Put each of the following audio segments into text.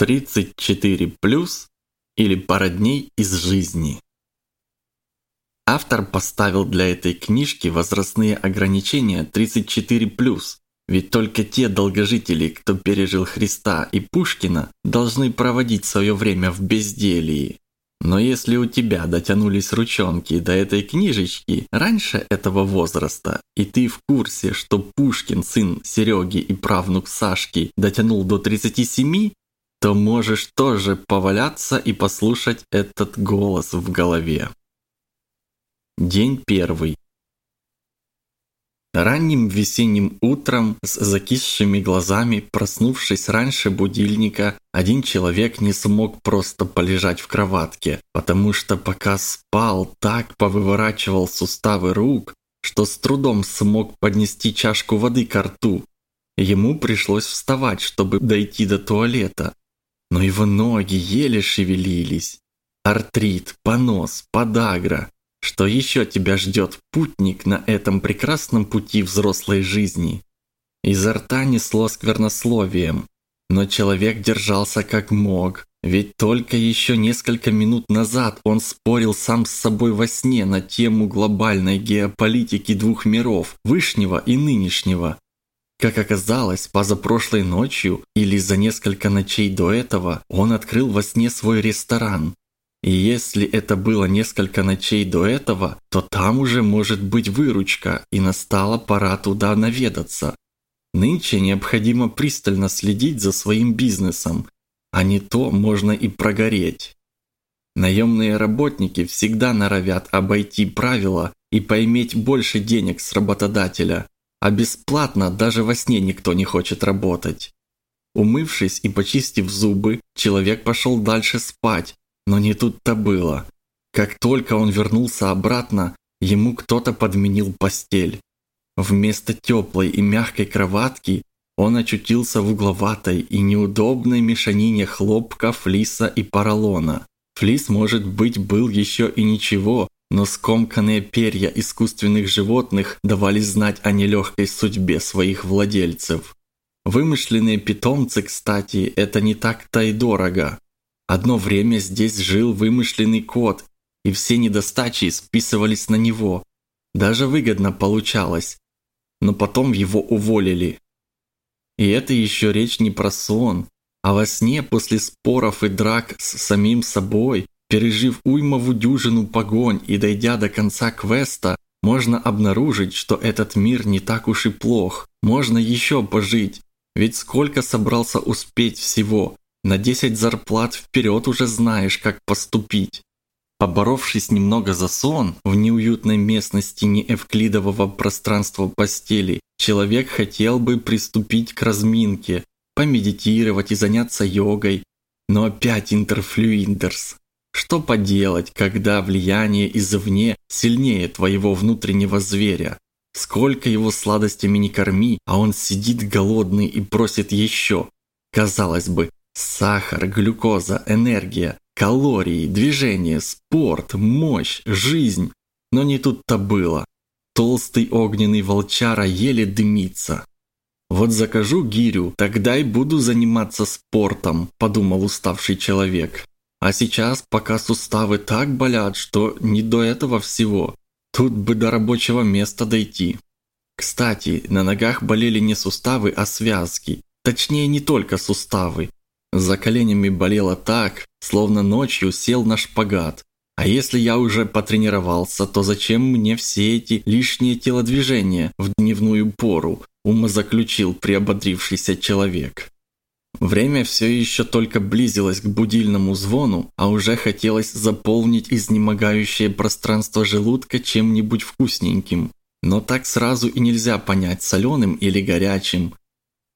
34 плюс или пара дней из жизни. Автор поставил для этой книжки возрастные ограничения 34 плюс, ведь только те долгожители, кто пережил Христа и Пушкина, должны проводить свое время в безделии. Но если у тебя дотянулись ручонки до этой книжечки раньше этого возраста, и ты в курсе, что Пушкин, сын Сереги и правнук Сашки, дотянул до 37, то можешь тоже поваляться и послушать этот голос в голове. День первый. Ранним весенним утром с закисшими глазами, проснувшись раньше будильника, один человек не смог просто полежать в кроватке, потому что пока спал, так повыворачивал суставы рук, что с трудом смог поднести чашку воды к рту. Ему пришлось вставать, чтобы дойти до туалета, но его ноги еле шевелились. Артрит, понос, подагра. Что еще тебя ждет, путник, на этом прекрасном пути взрослой жизни? Изо рта несло сквернословием, но человек держался как мог, ведь только еще несколько минут назад он спорил сам с собой во сне на тему глобальной геополитики двух миров, вышнего и нынешнего, как оказалось, позапрошлой ночью или за несколько ночей до этого он открыл во сне свой ресторан. И если это было несколько ночей до этого, то там уже может быть выручка, и настала пора туда наведаться. Нынче необходимо пристально следить за своим бизнесом, а не то можно и прогореть. Наемные работники всегда норовят обойти правила и поиметь больше денег с работодателя, а бесплатно даже во сне никто не хочет работать. Умывшись и почистив зубы, человек пошел дальше спать, но не тут-то было. Как только он вернулся обратно, ему кто-то подменил постель. Вместо теплой и мягкой кроватки он очутился в угловатой и неудобной мешанине хлопка, флиса и поролона. Флис, может быть, был еще и ничего, но скомканные перья искусственных животных давали знать о нелегкой судьбе своих владельцев. Вымышленные питомцы, кстати, это не так-то и дорого. Одно время здесь жил вымышленный кот, и все недостачи списывались на него. Даже выгодно получалось. Но потом его уволили. И это еще речь не про сон, а во сне после споров и драк с самим собой Пережив уймову дюжину погонь и дойдя до конца квеста, можно обнаружить, что этот мир не так уж и плох. Можно еще пожить. Ведь сколько собрался успеть всего. На 10 зарплат вперед уже знаешь, как поступить. Поборовшись немного за сон в неуютной местности неэвклидового пространства постели, человек хотел бы приступить к разминке, помедитировать и заняться йогой. Но опять интерфлюиндерс. Что поделать, когда влияние извне сильнее твоего внутреннего зверя? Сколько его сладостями не корми, а он сидит голодный и просит еще. Казалось бы, сахар, глюкоза, энергия, калории, движение, спорт, мощь, жизнь. Но не тут-то было. Толстый огненный волчара еле дымится. «Вот закажу гирю, тогда и буду заниматься спортом», – подумал уставший человек. А сейчас, пока суставы так болят, что не до этого всего. Тут бы до рабочего места дойти. Кстати, на ногах болели не суставы, а связки. Точнее, не только суставы. За коленями болело так, словно ночью сел на шпагат. А если я уже потренировался, то зачем мне все эти лишние телодвижения в дневную пору, умозаключил приободрившийся человек. Время все еще только близилось к будильному звону, а уже хотелось заполнить изнемогающее пространство желудка чем-нибудь вкусненьким. Но так сразу и нельзя понять, соленым или горячим.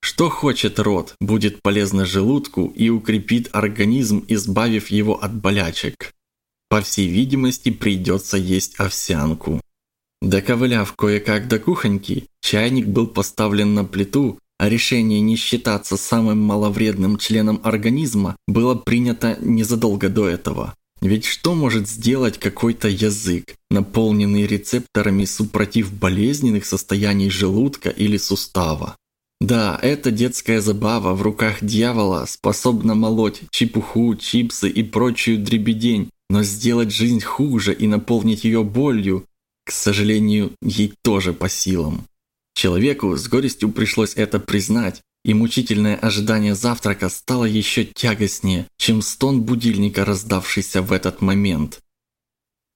Что хочет рот, будет полезно желудку и укрепит организм, избавив его от болячек. По всей видимости, придется есть овсянку. Доковыляв кое-как до кухоньки, чайник был поставлен на плиту, а решение не считаться самым маловредным членом организма было принято незадолго до этого. Ведь что может сделать какой-то язык, наполненный рецепторами супротив болезненных состояний желудка или сустава? Да, эта детская забава в руках дьявола способна молоть чепуху, чипсы и прочую дребедень, но сделать жизнь хуже и наполнить ее болью, к сожалению, ей тоже по силам. Человеку с горестью пришлось это признать, и мучительное ожидание завтрака стало еще тягостнее, чем стон будильника, раздавшийся в этот момент.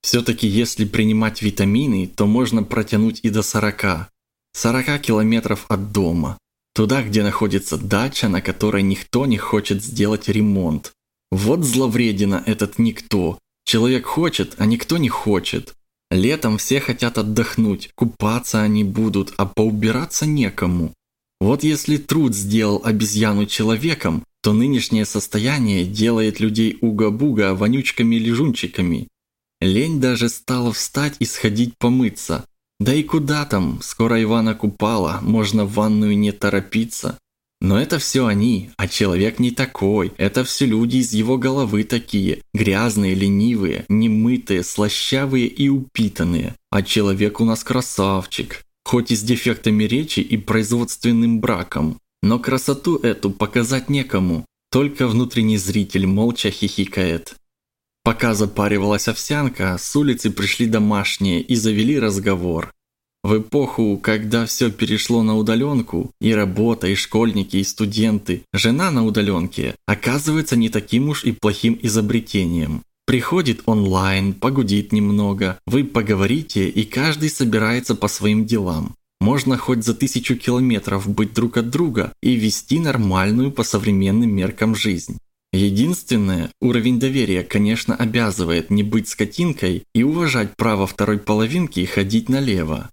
Все-таки если принимать витамины, то можно протянуть и до 40. 40 километров от дома. Туда, где находится дача, на которой никто не хочет сделать ремонт. Вот зловредина этот никто. Человек хочет, а никто не хочет. Летом все хотят отдохнуть, купаться они будут, а поубираться некому. Вот если труд сделал обезьяну человеком, то нынешнее состояние делает людей уга-буга вонючками-лежунчиками. Лень даже стала встать и сходить помыться. Да и куда там, скоро Ивана купала, можно в ванную не торопиться. Но это все они, а человек не такой. Это все люди из его головы такие. Грязные, ленивые, немытые, слащавые и упитанные. А человек у нас красавчик хоть и с дефектами речи и производственным браком. Но красоту эту показать некому, только внутренний зритель молча хихикает. Пока запаривалась овсянка, с улицы пришли домашние и завели разговор. В эпоху, когда все перешло на удаленку, и работа, и школьники, и студенты, жена на удаленке оказывается не таким уж и плохим изобретением. Приходит онлайн, погудит немного, вы поговорите, и каждый собирается по своим делам. Можно хоть за тысячу километров быть друг от друга и вести нормальную по современным меркам жизнь. Единственное, уровень доверия, конечно, обязывает не быть скотинкой и уважать право второй половинки ходить налево.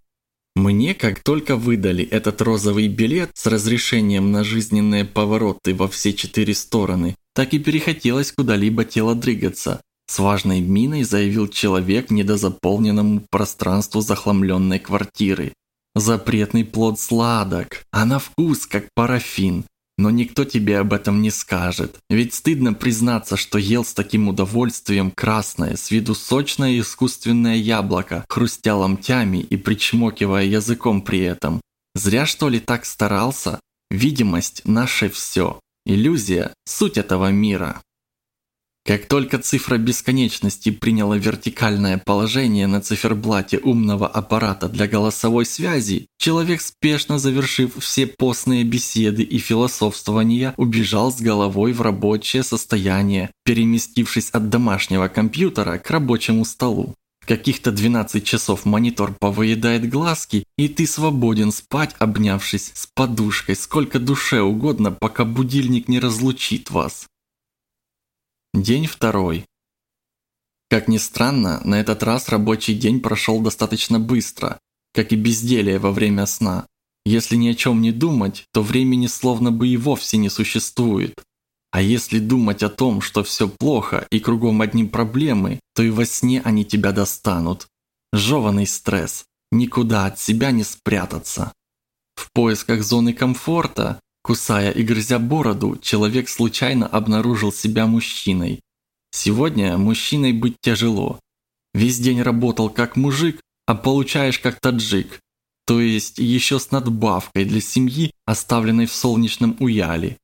Мне, как только выдали этот розовый билет с разрешением на жизненные повороты во все четыре стороны, так и перехотелось куда-либо тело дрыгаться, с важной миной заявил человек недозаполненному пространству захламленной квартиры. Запретный плод сладок, а на вкус как парафин. Но никто тебе об этом не скажет. Ведь стыдно признаться, что ел с таким удовольствием красное, с виду сочное искусственное яблоко, хрустя ломтями и причмокивая языком при этом. Зря что ли так старался? Видимость – наше все. Иллюзия – суть этого мира. Как только цифра бесконечности приняла вертикальное положение на циферблате умного аппарата для голосовой связи, человек, спешно завершив все постные беседы и философствования, убежал с головой в рабочее состояние, переместившись от домашнего компьютера к рабочему столу. Каких-то 12 часов монитор повыедает глазки, и ты свободен спать, обнявшись с подушкой сколько душе угодно, пока будильник не разлучит вас. День второй. Как ни странно, на этот раз рабочий день прошел достаточно быстро, как и безделие во время сна. Если ни о чем не думать, то времени словно бы и вовсе не существует. А если думать о том, что все плохо и кругом одни проблемы, то и во сне они тебя достанут. Жеванный стресс, никуда от себя не спрятаться. В поисках зоны комфорта Кусая и грызя бороду, человек случайно обнаружил себя мужчиной. Сегодня мужчиной быть тяжело. Весь день работал как мужик, а получаешь как таджик. То есть еще с надбавкой для семьи, оставленной в солнечном уяле.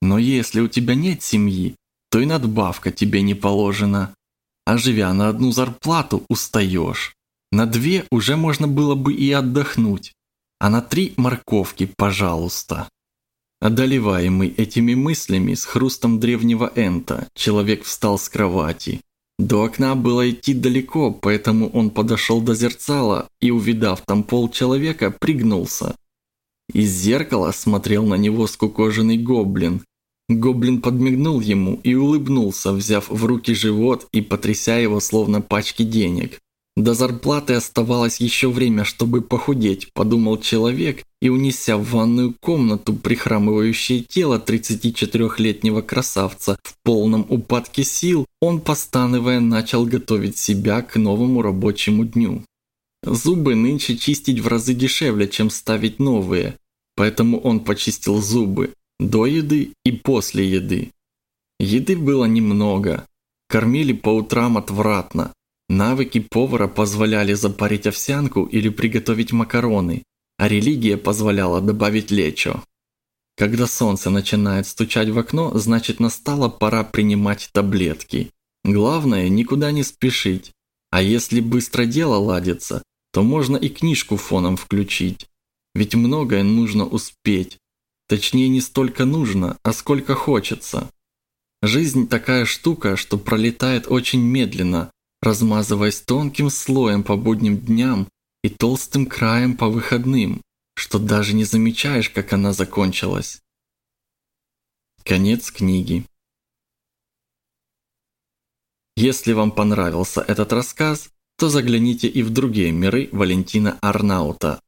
Но если у тебя нет семьи, то и надбавка тебе не положена. А живя на одну зарплату, устаешь. На две уже можно было бы и отдохнуть. А на три морковки, пожалуйста. Одолеваемый этими мыслями с хрустом древнего энта, человек встал с кровати. До окна было идти далеко, поэтому он подошел до зерцала и, увидав там пол человека, пригнулся. Из зеркала смотрел на него скукоженный гоблин. Гоблин подмигнул ему и улыбнулся, взяв в руки живот и потряся его словно пачки денег. До зарплаты оставалось еще время, чтобы похудеть, подумал человек и, унеся в ванную комнату прихрамывающее тело 34-летнего красавца в полном упадке сил, он, постановая, начал готовить себя к новому рабочему дню. Зубы нынче чистить в разы дешевле, чем ставить новые, поэтому он почистил зубы до еды и после еды. Еды было немного. Кормили по утрам отвратно, Навыки повара позволяли запарить овсянку или приготовить макароны, а религия позволяла добавить лечо. Когда солнце начинает стучать в окно, значит настала пора принимать таблетки. Главное, никуда не спешить. А если быстро дело ладится, то можно и книжку фоном включить. Ведь многое нужно успеть. Точнее, не столько нужно, а сколько хочется. Жизнь такая штука, что пролетает очень медленно, размазываясь тонким слоем по будним дням и толстым краем по выходным, что даже не замечаешь, как она закончилась. Конец книги. Если вам понравился этот рассказ, то загляните и в другие миры Валентина Арнаута